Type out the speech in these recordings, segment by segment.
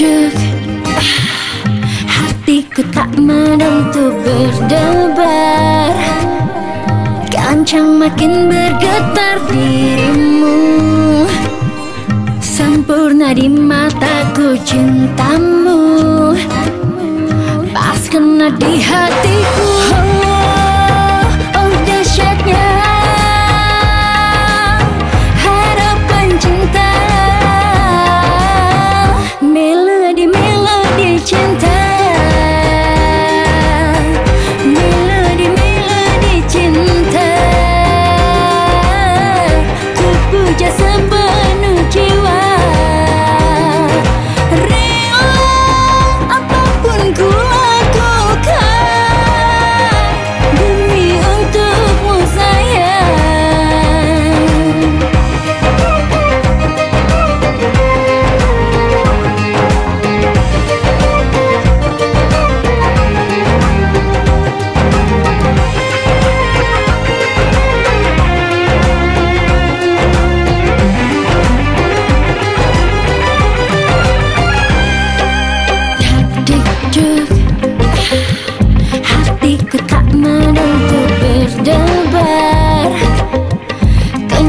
sejuk Hatiku tak menentu berdebar. Kancang makin bergetar dirimu. Sempurna di mataku cintamu. Pas kena di hatiku. oh.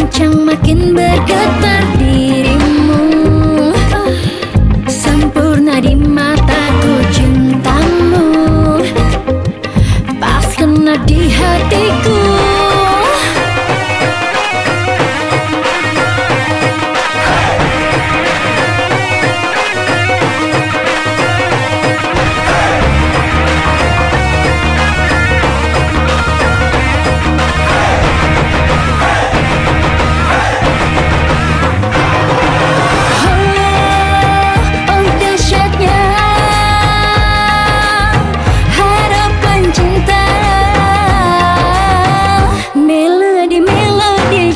kencang makin bergetar dirimu.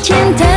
简单